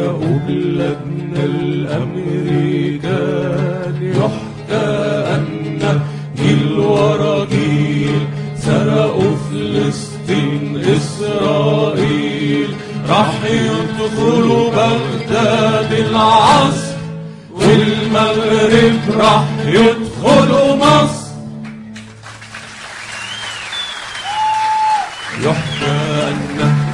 أبلغن الأمريكان يحتى أن جيل ورا سرقوا فلسطين إسرائيل راح يدخلوا بغداد العصر والمغرب راح يدخلوا مصر يحتى أن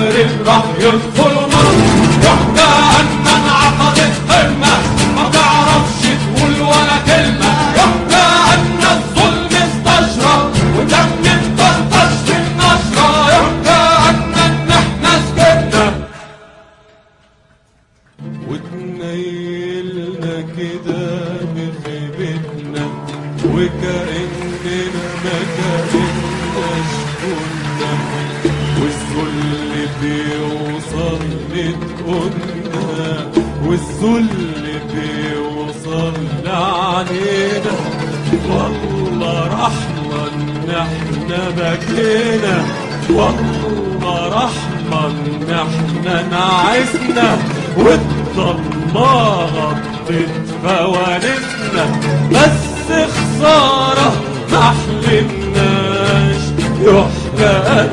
Rahmetin rahmet yok. علينا والله رحمة نحن بكينا. والله رحمة نحن احنا نعسنا والضلمة غطت فوانتنا بس خسارة ما حلمناش يحرق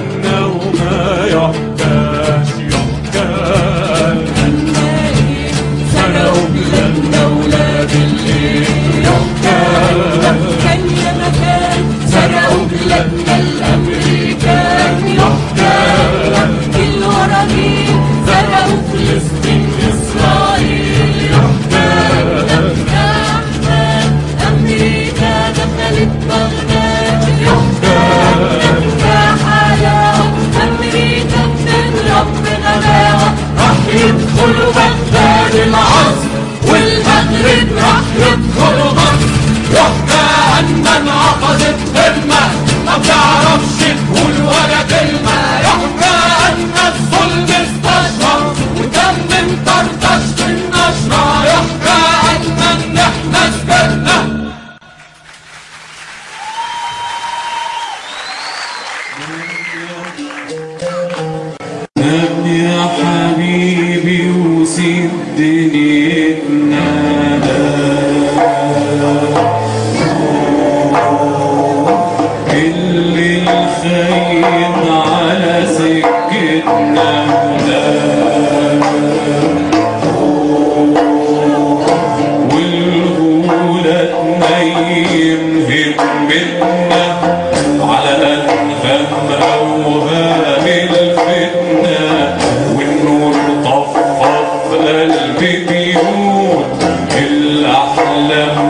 سيدنا على سكتنا والغولة تنيم همتنا على أنهم أوهام الفتنة والنور طفى في قلب بيوت الأحلام